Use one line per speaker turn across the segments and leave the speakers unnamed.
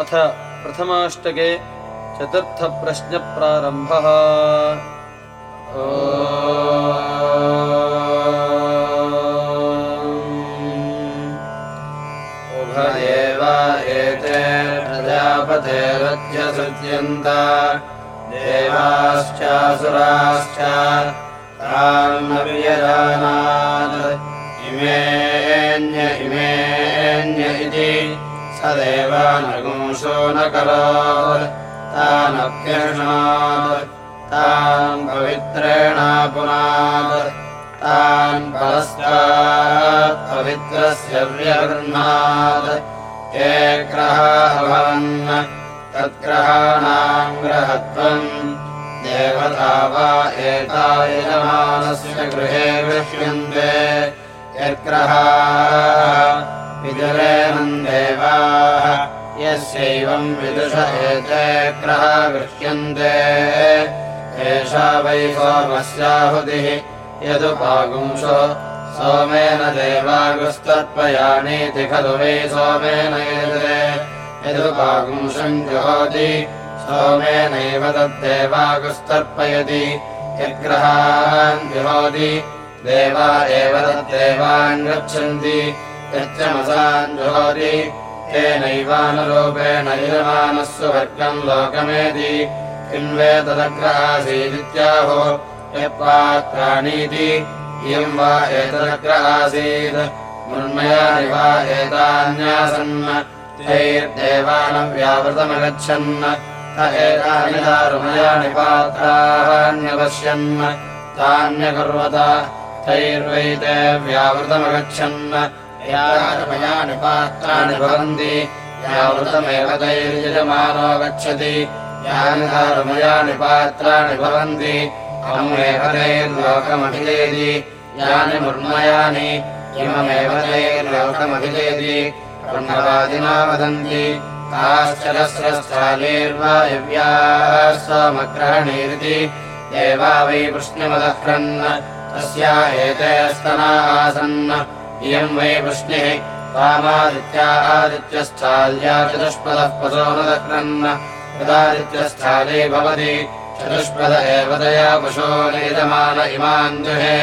अथ प्रथमाष्टके चतुर्थप्रश्नप्रारम्भः।
उभयेव एते प्रजापतेरध्यसृज्यन्त देवाश्चासुराश्च तान्नव्यजानात् इमेऽन्य इमेऽन्य इति स देवानगुंसो न तानभ्यषणात् तान् पवित्रेण पुनात्। तान् परस्तात् पवित्रस्य व्यगृह्णात् ये ग्रहाः भवन्? तद्ग्रहाणाम् ग्रहत्वम्। देवता वा एता यजमानस्य गृहे गृह्यन्ते यद्ग्रहाः विदुष एते ग्रहा गृह्यन्ते। एषा वै सोमस्याहुतिः यदुपागुंसो सोमेन देवागुस्तर्पयाणीति खलु वै सोमेन एते। यदुपागुंसम् जुहोति सोमेनैव तद्देवागुस्तर्पयति यद्ग्रहान् जुहोति देवा एव तद्देवान् गच्छन्ति। यच्चमसान् जुहोति तेनैवानुरूपेण यजमानः सुवर्गम् लोकमेति किम् वे तदग्रहासीदित्याहो यत्पात्राणीति। इयम् वा एतदग्र आसीत् मृण्मयानि वा एतान्यासन् तैर्देवानव्यावृतमगच्छन् एतानि दारुमयानि पात्राण्यपश्यन् तान्यकुर्वत तैर्वैते व्यावृतमगच्छन् यानि पात्राणि भवन्ति तैर्यजमानो गच्छति। यानि पात्राणि भवन्ति यानि मृण्मयानि इममेव तैर्लोकमभिजेति ब्रह्मवादिना वदन्ति देवा वै वृष्णिमदह्रन् तस्या एते स्तना आसन् इयम् वै वृष्णिः वामादित्या आदित्यस्थाल्या चतुष्पदः पशोनुदह्रन् यदादित्यस्थाली भवति चतुष्पद एव तया पशो नियजमान इमान् दुहे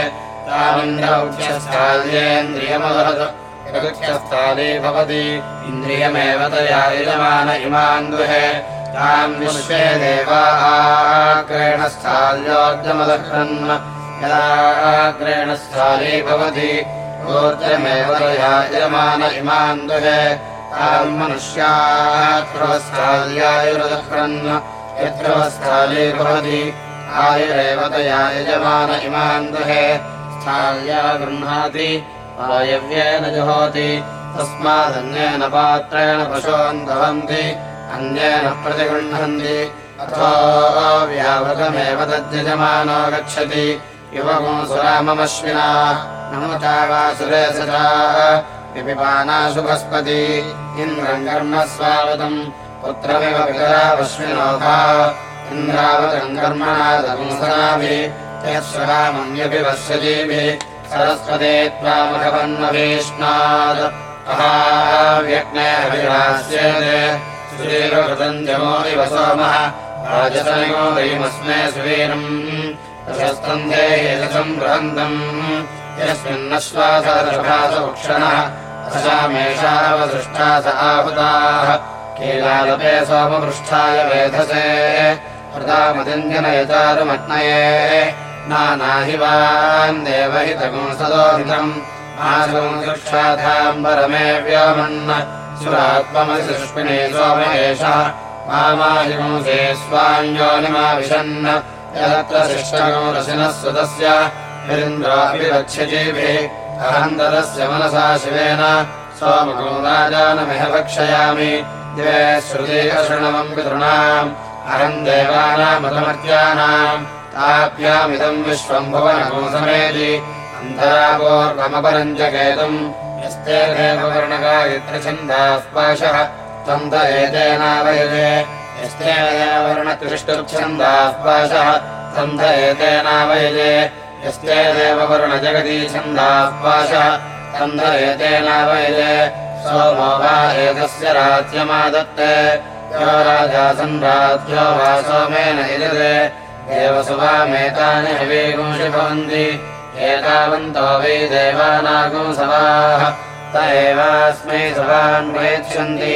चतुर्थस्थाली भवति इन्द्रियमेव तया यजमान इमान् दुहे ताम् विश्वे देवाग्रेण स्थाल्योर्जमदह्रन् यदाग्रेण स्थाली भवति ऊर्जमेव तया यजमान इमान् दुहे। भवति। आयुरेव तया यजमान इमान् दुहे। स्थाल्या गृह्णाति। वायव्येन जुहोति। तस्मादन्येन पात्रेण पशून् दहन्ति अन्येन प्रतिगृह्णन्ति। अथो व्यावृतमेव तद्यजमानो गच्छति युवकुंसुराममश्विना नमुता वासुरे सदा विपिपानाशु बस्पति इन्द्रम् कर्म स्वागतम् पुत्रमिव पितरावश्विनोभा। इन्द्रावतम् दपुंसनाभिः यत्सरामन्यपि पश्यतीभिः सरस्वते अहाव्यज्ञेऽभिरास्यते सुवीरकृतम् जमो इव सोमः। राजसनिमो वयमस्मे सुवीरम् रसस्तन्धे यजसम् बृहन्तम् यस्मिन्नश्वासरभासभुक्षणः असामेषावसृष्टा स आहुताः। कीलालपे सोमपृष्ठाय वेधसे। हृदामदिञ्जनयचारुमग्नये नानाहिवान् देवहितगुंसदोहितम् आसुक्षाधाम्बरमे व्योमन्। सुरात्ममसि सुष्मिने सोम एषः मामाहिगुंसे स्वाञ्योनिमाविशन् रक्ष्यजीभिः अहन्तरस्य मनसा शिवेन सोमगो राजानमिह भक्षयामि दिवे श्रुति अशृणवम् पितॄणाम् अहम् देवानामतमर्त्यानाम् ताभ्यामिदम् विश्वम् भुवनगोसमेति अन्धरागोर्वमपरम् च केतुम् यस्ते देववर्णगायत्रिछन्दाः पाशः त्वन्त एतेनावयजे यस्ते यस्ते पाशः त्वन्त एतेनावयजे सोमो वा एतस्य राज्यमादत्ते यो राजा सन्राज्यो वा सोमेन हवीगुंषि भवन्ति। एतावन्तो वै देवानागुंसवाः त एवास्मै सवान् प्रयच्छन्ति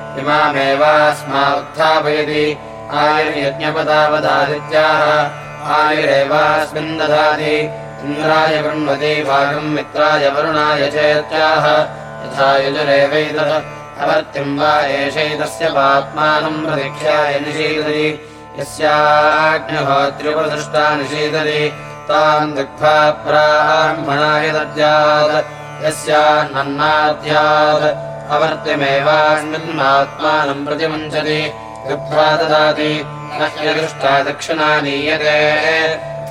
इमामेवास्मा उत्थापयति आयुर्यज्ञपदावदादित्याः आयुरेवास्मिन् ददाति इन्द्राय गृह्णति भागम् मित्राय वरुणाय चेत्याह यथा युजुरेवैतः अवर्तिम् वा एषैतस्य पाप्मानम् प्रतीक्षाय निषीदति यस्याग्निहोत्र्युपदृष्टा निषीदति ताम् दुःखा ब्राह्मणाय दद्यात्। यस्यान्नन्नाद्यात् अवर्त्यमेवास्मिन्मात्मानम् प्रतिमुञ्चति। दुःखा ददाति न ह्यदृष्टा दक्षिणा नीयते।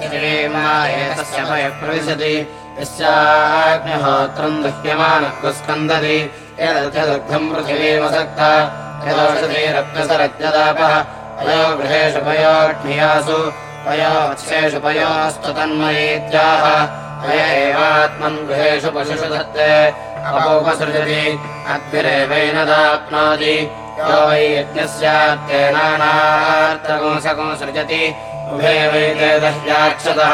एतस्य प्रविशति यस्याग्निहोत्रम् दुह्यमानस्कन्दति यदर्थदुग्धम् पृथिवीमसक्ता यदौषधीरक्तसरज्ञदापः पयो गृहेषु पयो वत्सेषु पयोस्तु तन्मयीत्याह पय एवात्मन् गृहेषु पशुषु दत्ते अपोपसृजति अद्भिरेवैनदाप्नोति यो वै यज्ञस्यात्तेनानार्तगुंसगुं सृजति। उभे वैते दह्याक्षतः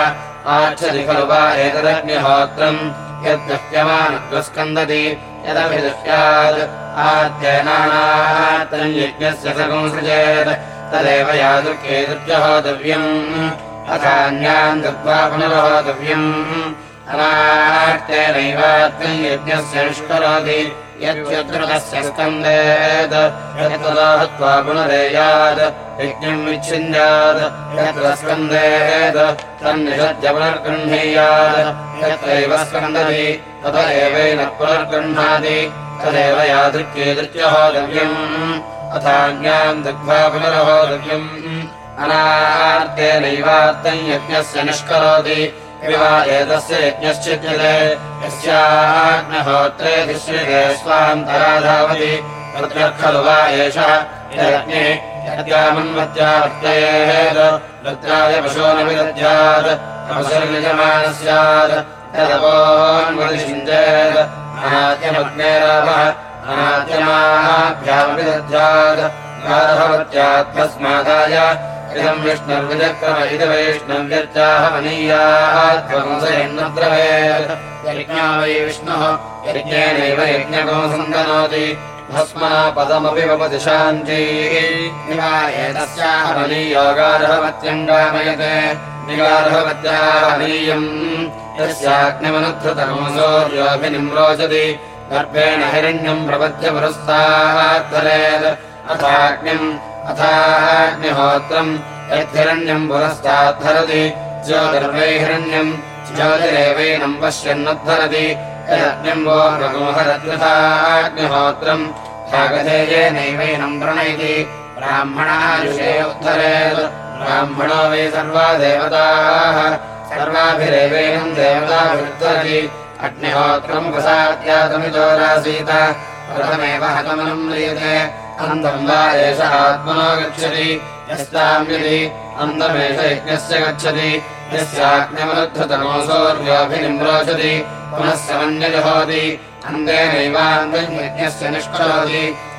आच्छति खलु वा एतदग्निहोत्रम्। यद्दह्यमानस्कन्दति यदभिदुह्यात् आद्येनानार्तम् यज्ञस्य सृजेत्। तदेव यादृक्येदृत्यहोतव्यम् अथान्यान् दत्त्वा पुनरहोतव्यम् निष्करोति यद्यत्र स्कन्देत् यत्तदाहत्वा पुनरेयात् यज्ञम् विच्छिन्द्यात् यत्र स्कन्देत् तन्निषद्य पुनर्गृह्णीयात् यत्रैव स्कन्दति तत एवेन पुनर्गृह्णाति तदेव यादृक्येदृत्यहोतव्यम् अथाज्ञाम् दग्ध्वा पुनरहोतव्यम् अनार्तेनैवात्तम् यज्ञस्य निष्करोति एतस्य धावति तत्र खलु वा एषः यज्ञे यद्यामन्वत्यावर्तयेत् रुद्राय पशो न विदध्यात् अवसर्यजमानः स्यात् यदपोन्वदिशिञ्चेत् अनाद्यमग्नेरावः अनाद्यमाभ्यामपि दध्यात् गार्हवत्यात्मस्मादाय इदम् विष्णुर्विचक्रम इति वैष्णव्यर्चाहमनीयाद्वंसयन्नद्रवेत् यज्ञो वै विष्णुः यज्ञेनैव यज्ञको सन्दनोति एतस्याः मनीयोगार्हवत्यङ्गामयते निगार्हवत्याहनीयम् यस्याग्निमनुद्धृतमसोर्योऽभिनिम्रोचति गर्भेण हिरण्यम् प्रपद्य पुरस्ताद्धरेत् अथाग्निम् अथाग्निहोत्रम् यद्धिरण्यम् पुरस्ताद्धरति ज्योतिर्वै हिरण्यम् ज्योतिरेवैनम् पश्यन्नुद्धरति यदग्निम् वो रघुहरत्यथाग्निहोत्रम् भागधेयेनैवैनम् प्रणयति ब्राह्मणः ऋषे उद्धरेत् ब्राह्मणो वै सर्वा देवताः सर्वाभिरेवैनम् देवताभिरुद्धरति अग्निहोत्रम् प्रसाद्यातमितोरासीत प्रथमेव हतमनम् म्रियते अन्तम् वा एष आत्मनो गच्छति यस्ताम् यदि अन्तमेष यज्ञस्य गच्छति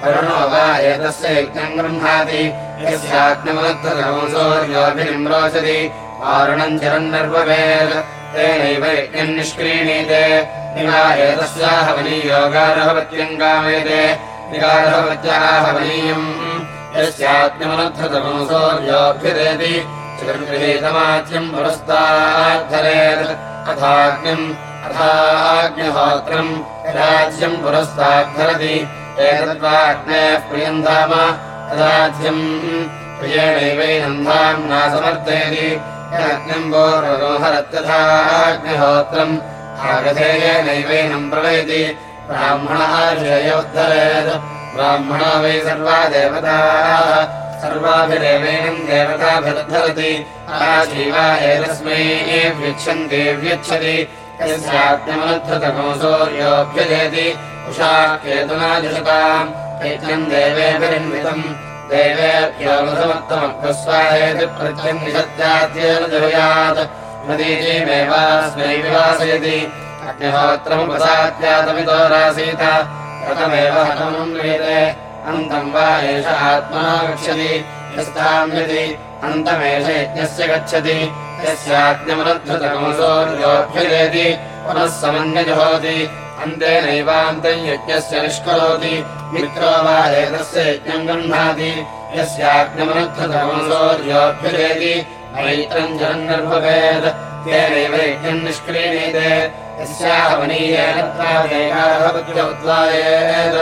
वरुणो वा एतस्य यज्ञम् गृह्णाति यस्याग्निमनुद्धतमोऽसौर्योऽभिनिम्रोचति वारुणम् चिरन्नर्ववेत् तेनैव यज्ञम् निष्क्रीणीते निवा एतस्याः वनीयोगारहवत्यङ्गामेते निगारहवत्याः निगाढवज्जाहवनीयम् यस्यात्मनर्थतमसौर्योऽभ्यदेति चतुर्गृहीतमाच्यम् पुरस्ताद्धरेत्। अथाग्निहोत्रम् राज्यम् पुरस्ताद्धरति। एतद्वाग्नेः समर्थयति यदग्निम् आगधेयेनैवैनम् प्रवयति ब्राह्मणः ऋषयोद्धरेत् ब्राह्मणो वै सर्वा देवताः। सर्वाभिरेवेणम् देवताभिर्धरति आजीवा एतस्मै व्यच्छन्ति व्यच्छति यस्याज्ञमनुद्धतमो सूर्योऽभ्यजेति उषा केतुना दिशताम् ऐक्यम् देवेभिरन्वितम्। देवेभ्यो मधुमत्तमग्रस्वाहेति प्रत्यन्निषत्याद्येन जुहुयात् नदीजीमेवास्मै विवासयति अग्निहोत्रमुपसाद्यातमितो रासीत रथमेव हतमन्वीते अन्तम् वा एष अन्तमेष यज्ञस्य गच्छति। यस्याज्ञमनुद्धतमसोऽभ्युदेति पुनः समन्यजुहोति। यज्ञस्य निष्करोति। मित्रो वा एतस्य यज्ञम् गह्णाति। यस्याज्ञमनुद्धतमसोऽभ्युदेति मैत्रम् जरन्निर्भवेत् तेनैव यज्ञम् निष्क्रीणीते यस्याहमनीयेनत्वादेकादभवत्यौत्वायेद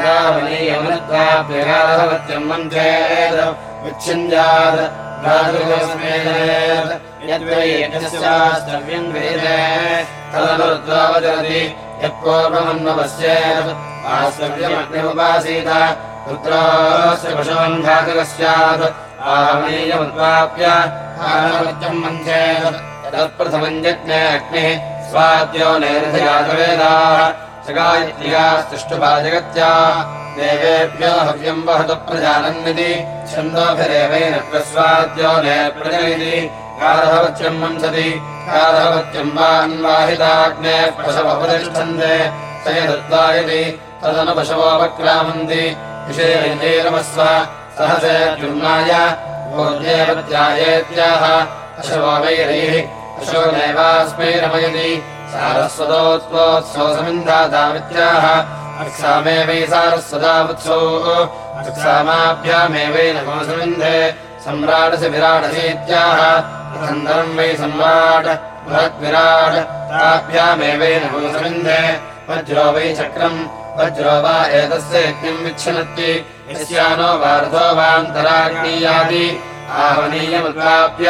रामनीयमनत्वाप्यगादभवत्यम् मन्त्रेद विच्छिञ्जात् भ्रातृगोस्मेदेत् यद्वै यज्ञस्यास्तव्यम् वेदे तदनुरुद्वावचरति स्यात् आहमनीयमुत्पाप्य मन्त्रेत् तत्प्रथमम् यज्ञे अग्निः स्वाद्यो नैरथयातवेदाः सगायत्र्यास्तुष्टुपाजगत्या। देवेभ्यो हव्यम् वहतु प्रजानन्निति छन्दोभिरेवेन प्रस्वाद्यो नैप्रजनिति गार्हवत्यम् मंसति गार्हवत्यम् वा अन्वाहिताग्ने पशवपतिष्ठन्ते। स यदुद्वायति तदनु पशवोपक्रामन्ति विषयैरमस्व सहसेऽर्जुन्नाय ऊर्जेवत्यायेत्याह पशवो वैरैः पशो नैवास्मै रमयति सारस्वतोत्वोत्सोऽसमिन्धादामित्याह अक्सामे वै अक्सामाभ्यामेवै नमोऽसमिन्धे सम्राटसि विराटसीत्याह। कथन्दरम् वै सम्राट् बृहद्विराट्। ताभ्यामेवै नमोऽसमिन्धे वज्रो वै चक्रम् वज्रो वा एतस्य यज्ञम् विच्छिनत्ति। यस्यानो वार्धो वान्तराग्नीयादि। आहवनीयमुद्वाप्य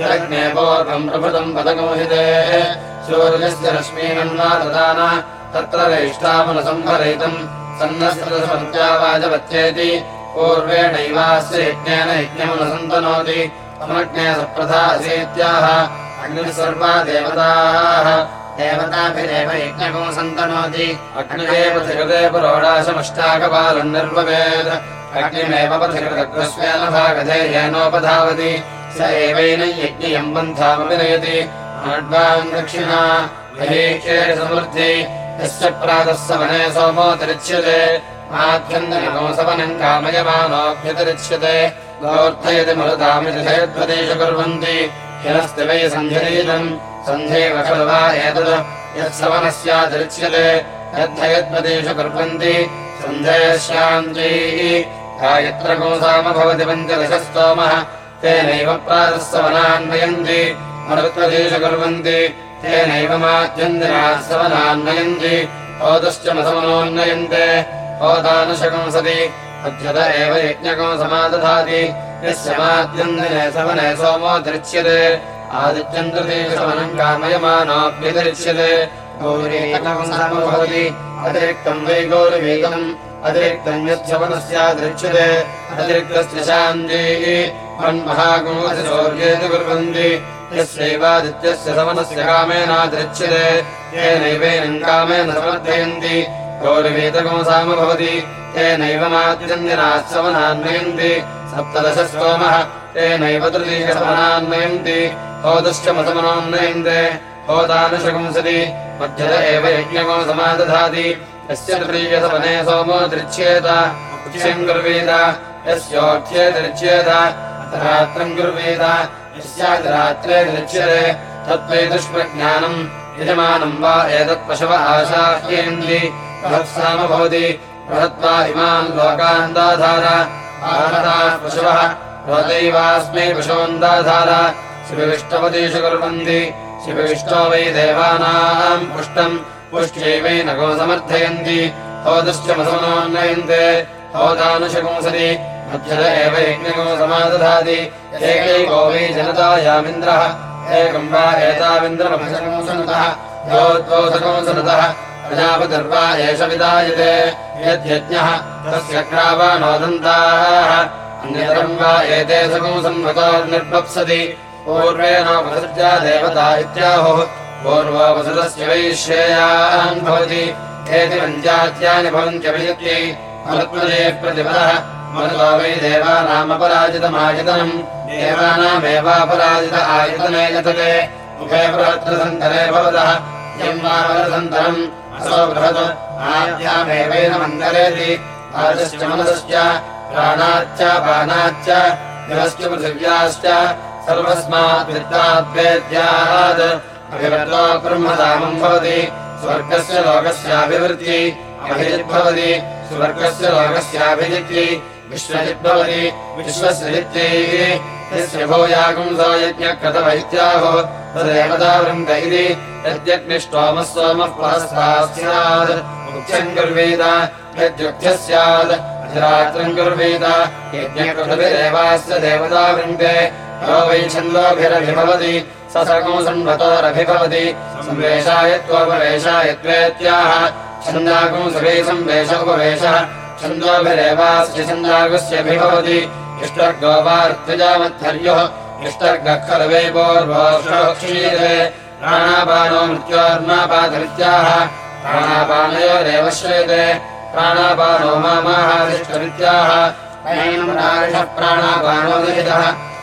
यज्ञे पूर्वम् प्रभृतम् पदगोहिते सूर्यस्य रश्मीनन्वा ददान। तत्र रेष्ठामनसंहरयितम् सन्नस्तमत्यावाजवत्येति पूर्वेणैवास्य यज्ञेन यज्ञमनसन्तनोति तमग्ने सप्रथा असीत्याह अग्निः सर्वा देवताः देवताभिरेव यज्ञको सन्तनोति अग्निरे पथिकृते पुरोडाशमष्टाकपालम् निर्ववेत् अग्निमेव पथिकृतग्रस्वेन भागधेयेनोपधावति। स एवैन यज्ञयम् पन्थामपि नयति दक्षिणा महीक्षे समृद्धि। यस्य प्रातः सवने सोमोऽतिरिच्यते माध्यन्तनिको सवनम् कामयमानोऽभ्यतिरिच्यते। गोर्थयति मरुतामिति धयध्वदेश कुर्वन्ति ह्यनस्ति वै सन्धिरीतम् सन्धेव खलु वा एतत् यत्सवनस्यातिरिच्यते यद्धयद्वदेषु कुर्वन्ति भवति सवनान्वयन्ति। होदश्च मसवनोन्नयन्ते होदानुशकंसति मध्यत एव यज्ञको समादधाति। यस्य माद्यन्दिने सवने सोमो दृच्यते आदित्यम् तृतीयसवनम् कामयमानोऽभ्यतिरिच्यते गौरीकमभवति अतिरिक्तम् वै गौरवीकम् अतिरिक्तम् अतिरिक्तस्य शान्तिः मन्महागुणोऽतिशौर्येति कुर्वन्ति यस्यैवादित्यस्य सवनस्य कामेनादृच्यते तेनैवैनम् कामेन समर्थयन्ति। गौरवीतको साम भवति। तेनैव माद्यन्दिनाः सवनान्वयन्ति। सप्तदश सोमः तेनैव तृतीयसवनान्वयन्ति होदश्च मसमनोन्नयन्ते होदानुशकंसति मध्यत एव यज्ञको समादधाति। यस्य तृतीयसवने सोमो दृच्छेत। उच्यम् कुर्वीत। यस्योक्ष्ये दृच्छेत। रात्रम् कुर्वीत। यस्यादिरात्रे दृच्यते तत्त्वै दुष्प्रज्ञानम् यजमानम् वा एतत्पशव आशाह्येन्ति। बृहत्साम भवति। बृहत्वा इमान् लोकान् दाधार आहताः पशवः। भवदैवास्मै पशवन्दाधार शिवविष्टपदेषु कुर्वन्ति शिवविष्टो वै देवानाम् पुष्टम्। पुष्ट्यैवै नगो समर्थयन्ति। होदश्च मसमनोन्नयन्ते होदानुशकुंसति मध्यद एव यज्ञको समादधाति। एकैको वै जनतायामिन्द्रः एकम् वा एताविन्द्रमभिशकंसनुतः योद्वोसकंसनुतः प्रजापतिर्वा एष विदायते यद्यज्ञः तस्य ग्रावानोदन्ताः अन्यतरम् वा सकुंसंवतो निर्वप्सति पूर्वेण वसृजा देवता इत्याहुः। पूर्वोपसृतस्य वैश्रेयान् भवति। एति पञ्चात्यानि भवन्त्यभिजित्यै मरुत्वदे प्रतिपदः। देवानामपराजितमायतनम् देवानामेवापराजित आयतने यतते। मुखे प्रवत्रसन्तरे भवतः। यम् वावरसन्तरम् असो बृहत्। आद्यामेवेन मन्दरेति। आजश्च मनसश्च। प्राणाच्च पानाच्च। दिवश्च पृथिव्याश्च सर्वस्मात् वित्ताद्वेद्यात् अभिवृतो ब्रह्मधामम् भवति। स्वर्गस्य लोकस्याभिवृत्ति अभिजिद्भवति स्वर्गस्य लोकस्याभिजित्यै विश्वजिद्भवति विश्वस्य जित्यै यस्य भूयागुंसो यज्ञकृतवैत्याहो तदेवतावृन्द इति यद्यग्निष्टोमः सोमः पुरस्तात् स्यात्। मुख्यम् यो वै छन्दोभिरभिभवति स सर्गंसन्वतोरभिभवति संवेशायत्वोपवेशायत्वेत्याह छन्दागुंसुभे संवेश उपवेशः। छन्दोभिरेवास्य छन्दागुस्यभिभवति। इष्टर्गः खलु वै प्राणापानो मृत्योर्नापातमित्याह प्राणापानयोरेव श्रूयते प्राणापानो मामाहारिष्टमित्याह। प्राणापानो विहितः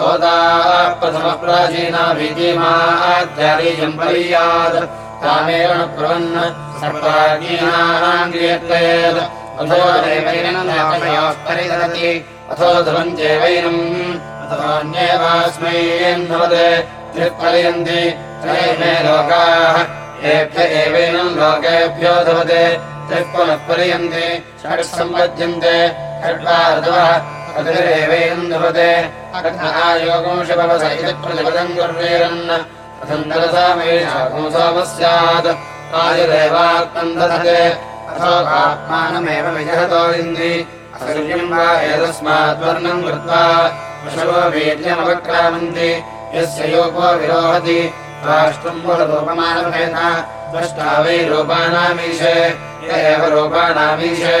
होता प्रथमः प्राचीना भीतिमाद्यारीयम् परीयात् कामेण प्रवन् सर्वाज्ञीनाम् क्रियत्वेत् अथो परिदधति अथो ध्रुवम् चैवैनम् अथोऽन्येवास्मै भवते। त्रिक्पलयन्ति त्रयमे लोकाः। एवैनम् लोकेभ्यो धवते। त्रिः पुनः पर्यन्ते षट् सम्पद्यन्ते षड्वा ऋतवः सोमः स्यात् आयुरेवात्मम् दधते। अथो आत्मानमेव विजहतो इन्द्रि। असुर्यम् वा एतस्माद्वर्णम् कृत्वा पशवो वीर्यमवक्रामन्ति। यस्य योगो विरोहति। राष्ट्रम् रूपमानभेद द्रष्टा वै रूपाणामीशे। एव रूपाणामीशे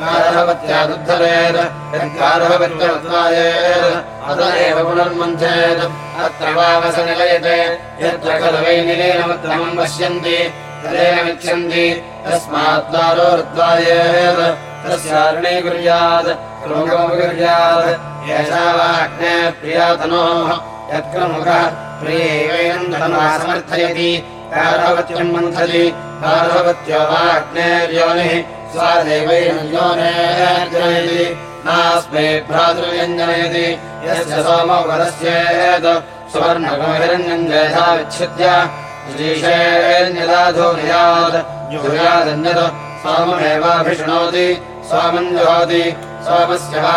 गार्हवत्यादुद्धरेत् यद्गार्हवत्यवत्वायेत् अत एव पुनर्मन्थेत् अत्र वावस निलयते यत्र खलु वै निलीनमुत्तमम् पश्यन्ति तदेन मिच्छन्ति तस्मात् द्वारो ऋत्वायेत् तस्यार्णे कुर्यात् क्रोमकुर्यात् एषा वा अग्ने प्रियातनोः यत्क्रमुखः प्रियैवेन गार्हवत्यम् मन्थति। गार्हवत्यो वा अग्नेर्योनिः स्वादेवैर्योनेर्जनयति नास्मै भ्रातृव्यञ्जनयति यस्य सोमो वरस्येत् सुवर्णगोहिरण्यम् जेषा विच्छिद्य ऋषीषेण्यदाधो नियात् जुहुयादन्यत् सोममेवाभिषृणोति सोमम् जुहोति। सोमस्य वा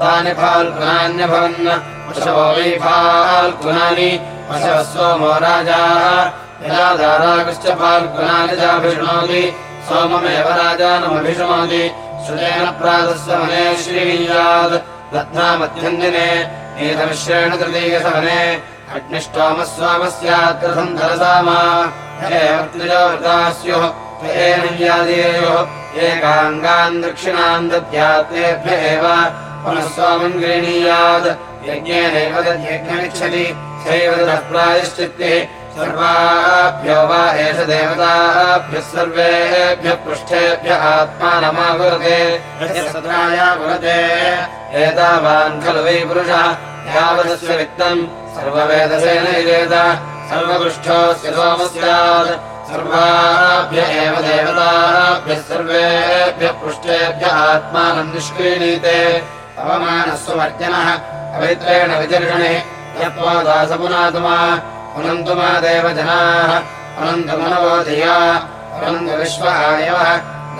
तानि फाल्गुनान्यभवन् पशवो वै फाल्गुनानि। पशवः सोमो राजाः। यदा दारागश्च फाल्गुनानि चाभिषृणोति सोममेव राजानमभिषृणोति श्रुतेन प्रातस्वमने श्रीयात् रत्नामध्यञ्जने नीतमिश्रेण तृतीयसवने अग्निष्टोमस्वामस्यात्कृतम् धरसामा स्युः त्वयेनयादेयोः एकाङ्गान् दक्षिणान् दद्यातेभ्य एव पुनः स्वामम् गृह्णीयात् प्रायश्चित्तिः। सर्वाभ्यो वा एष देवताभ्यः सर्वेभ्यः पृष्ठेभ्यः आत्मानमाकुरते एतावान् खलु वै पुरुषः। यावदस्य वित्तम् सर्ववेदसेन यजेत सर्वपृष्ठोऽस्य सोमः स्यात् सर्वाभ्य एव देवताभ्यः सर्वेभ्यः पृष्ठेभ्यः आत्मानम् निष्क्रीणीते अवमानस्वमर्जनः। पवित्रेण विचर्षणे यत्त्वादासपुनातुमा पुनन्तु मा देवजनाः। पुनन्तु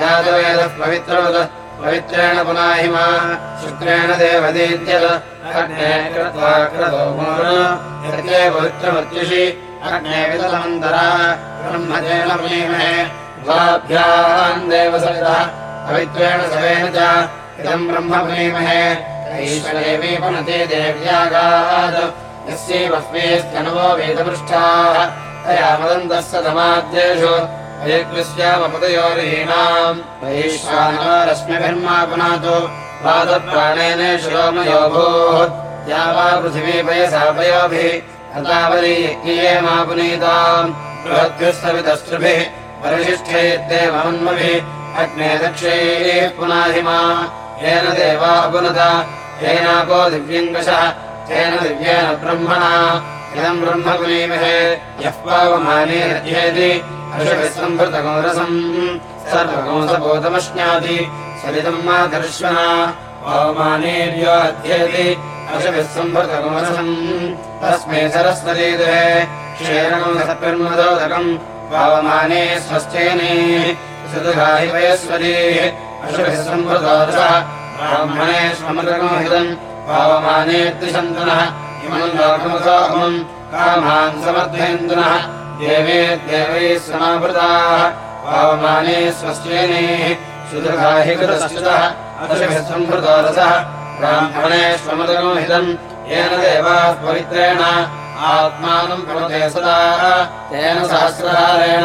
जातवेदः पवित्रवत् पवित्रेण पुनाहि मा। शुक्रेण देवदीत्यत् अग्ने कृत्वा क्रतो पवित्रमत्युषि अग्ने विदमन्तरा ब्रह्मजेन पुनीमहे द्वाभ्याम् देवसवितः पवित्रेण सवेन च इदम् ब्रह्म ईश्वरेवी पुनते देव्यागात्। यस्यैवस्मेऽस्त्यनवो वेदपृष्ठाः। तया मदन्तः सतमाद्येषु। वयकृस्यामपदयोरीणाम् वैश्वानरश्मिभिर्मा पुनातु पादप्राणेनेषु रोमयो भूः या वा पृथिवी पयसा पयोभिः। हतावली यज्ञिये मा पुनीताम् बृहद्भिस्तवितस्तृभिः परिशिष्ठैर्देवमन्मभिः अग्ने दक्षैः पुनाहिमा येन देवा पुनत येनापो दिव्यङ्कषः तेन दिव्येन ब्रह्मणा। इदम् ब्रह्म पुनीमहे यः पावमाने रध्येति हर्षविसम्भृतगोरसम् सर्वगोसबोधमश्नाति सलितम् मातर्श्वना पावमानेर्यो अध्येति हर्षविसम्भृतगोरसम् तस्मै सरस्वतीदे क्षेरणम् पावमाने स्वस्तेने। सुदुघाहि वयस्वतीः हर्षविसम्भृतोरसः ब्राह्मणे स्वमृगमोहितम् पावमानेऽर्तिशन्तनः इमम् लोकमसोऽहमम् कामान् समर्थयन्तुनः। देवे देवैः समावृताः। पावमाने कृतश्चितः अदृशभिः सम्भृतोरसः ब्राह्मणे स्वमृगमोहितम् येन देवाः पवित्रेण। आत्मानम् प्रमते सदा। तेन सहस्रहारेण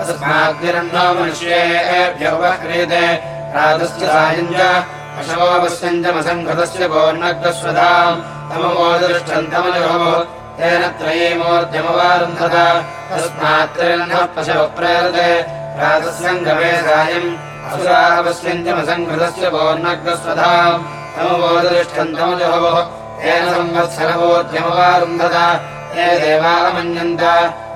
तस्माद्विरन्नो मनुष्येभ्य उपक्रियते प्रातस्य सायम् च पशवोपश्यञ्चमसङ्घृतस्य पूर्णग्रस्वधाम् तमोदतिष्ठन्तमजोः तेन त्रयीमोद्यमवारुन्धत तस्मात् त्रिरन्नः पशवः प्रेरते प्रातस्सङ्गमे सायम् असुराः पश्यञ्चमसङ्घृतस्य पूर्णग्रस्वधाम् तमोदतिष्ठन्तमजोः तेन संवत्सरवोद्यमवारुन्धत ये देवामन्यन्त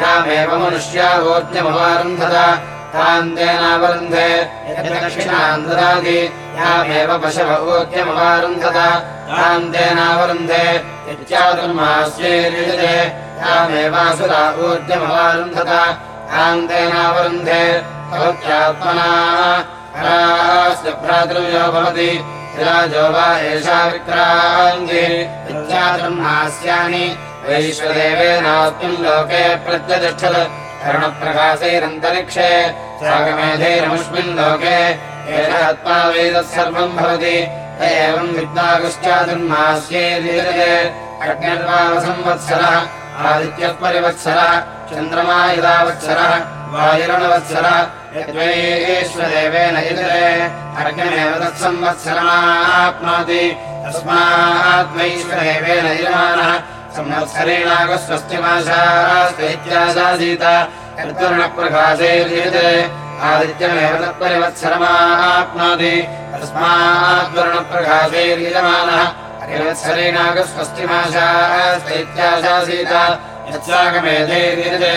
यामेव मनुष्या वोद्यमवारुन्धत ताम् तेनावरुन्धे दक्षिणाम् ददाति यामेव पशव ऊद्यमवारुन्धत ताम् तेनावरुन्धे यच्चातुर्मास्यैर्युजते यामेवासुरा ऊर्जमवारुन्धत ताम् तेनावरुन्धे भवत्यात्मना परास्य भ्रातृव्यो भवति। राजो वा एषा विक्रान्ति। यच्चातुर्मास्यानि वैश्वदेवेनास्मिन् लोके प्रत्यतिष्ठत् करुणप्रकाशैरन्तरिक्षे सागमेधैरमुष्मिन् लोके एष आत्मा वेदः सर्वम् भवति। एवम् विद्वागुश्चादुर्मास्येर्यते अग्निर्वावसंवत्सरः आदित्यः परिवत्सरः चन्द्रमा यदा वत्सरः वायुरणवत्सरः यद्वैश्वदेवेन यजते। अर्घ्यमेव तत्संवत्सरमाप्नोति। तस्माद्वैश्वदेवेन यजमानः संवत्सरेणागस्वस्तिमाशास्त्वैत्यासासीत यद्वर्णप्रकाशैर्यजते आदित्यमेव तस्माद्वर्णप्रकाशैर्यजमानः हरिवत्सरेणागस्वस्तिमाशास्त्वैत्यासासीत यत्सागमेधैर्यजते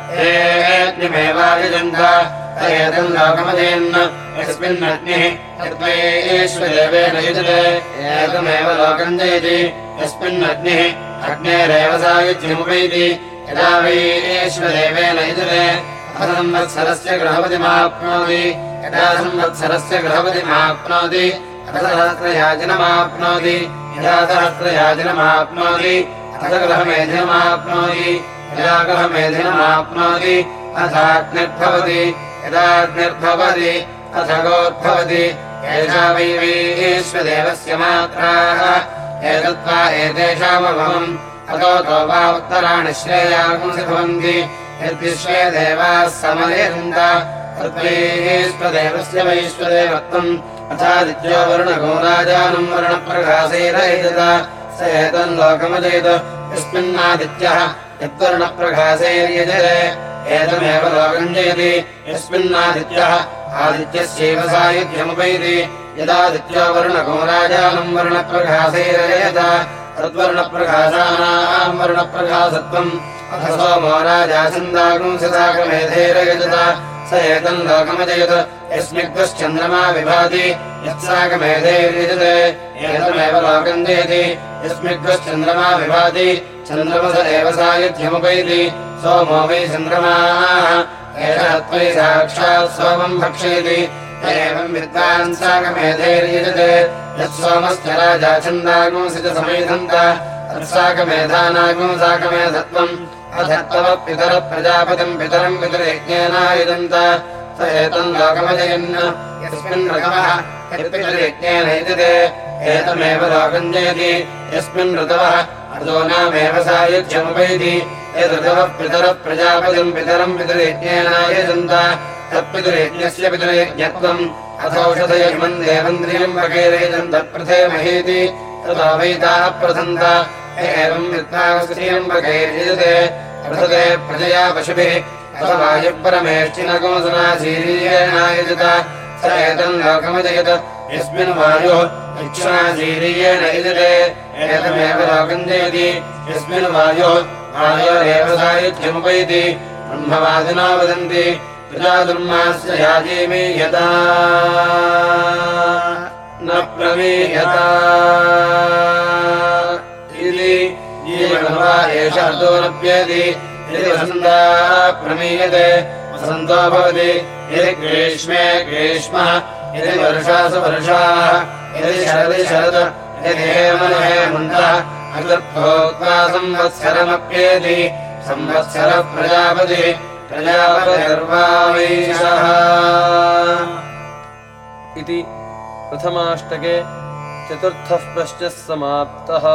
लोकमजयन् यस्मिन्नग्निः यद्वैश्वदेवेन युजते एकमेव लोकम् जयति यस्मिन्नग्निः अग्नेरेव सायुज्यमुपैति यदा वैश्वदेवेन युजते संवत्सरस्य गृहपतिमाप्नोति यदा संवत्सरस्य गृहपतिमाप्नोति अथ सहस्रयाजनमाप्नोति यदा सहस्रयाजनमाप्नोति अथ गृहमेधिनमाप्नोति गृहमेधिनमाप्नोति अथाग्निर्भवति। यदाग्निर्भवति। अथ गोद्भवति एषा वै वैश्वदेवस्य मात्राः। एतत्त्वा एतेषामभवम्। अतो वा उत्तराणि श्रेयागुंसि भवन्ति। यद्विश्वे देवाः वैश्वदेवत्वम्। अथादित्यो वरुणगो राजानम् वर्णप्रकाशैरयजत स एतम् लोकमजयत यस्मिन्नादित्यः यद्वर्णप्रकाशैर्यजते एतमेव लोकम् जयति यस्मिन्नादित्यः आदित्यस्यैव सायुध्यमुपैति। अथ सोमो राजासन्दागुंसदागमेधैरयजत स एतम् लोकमजयत। यस्मिग्धश्चन्द्रमा विभाति। यत्साकमेधैर्यजते एतमेव लोकम् जयति यस्मिग्धश्चन्द्रमा विभाति चन्द्रमस एव सायुध्यमुपैति सोमो वै चन्द्रमाः। एषः साक्षात् सोमम् भक्षयति। एवम् विद्वान् साकमेधैर्यजते। यत्सोमश्च राजा छन्दागुंसि च समेधन्त तत्साकमेधानागुं साकमेधत्वम्। अधत्तव पितर प्रजापतिम् पितरम् पितृयज्ञेनायुजन्त स एतम् लोकमजयन्। यस्मिन् ऋतवः यत्पितृयज्ञेन युजते। एतमेव लोकम् जयति। यस्मिन् ऋतवः ऋतूनामेव सायुध्यमुपैति यदृतवः पितरः प्रजापतिम् पितरम् पितृयज्ञेनायुजन्त तत्पितृयज्ञस्य पितृयज्ञत्वम् अथौषधयमम् देवन्द्रियम् वगैरेजन्त प्रथेमहीति ततो वैताः प्रथन्त एवम् विद्वागस्त्रियम् वगैर्यजते। प्रथते प्रजया पशुभिः। वायुपरमेष्टिनगोसनाशीरीयेणायुजत स एतम् लोकमजयत यस्मिन् वायुः इक्षुणाशीरीयेण युजते एतमेव लोकम् जयति। यस्मिन् वायुः वायोरेव सायुध्यमुपैति। ब्रह्मवादिनो वदन्ति प्रजादुर्मास्य याजीमि यदा न प्रमीयता। इति जीवनवा एष अर्धोनप्येति यदि वसन्ता प्रमीयते वसन्तो भवति। यदि ग्रीष्मे ग्रीष्मः यदि वर्षासु वर्षाः संवत्सरः प्रजापतिः प्रजापतिर्वामैषः
इति प्रथमाष्टके चतुर्थः प्रश्नः समाप्तः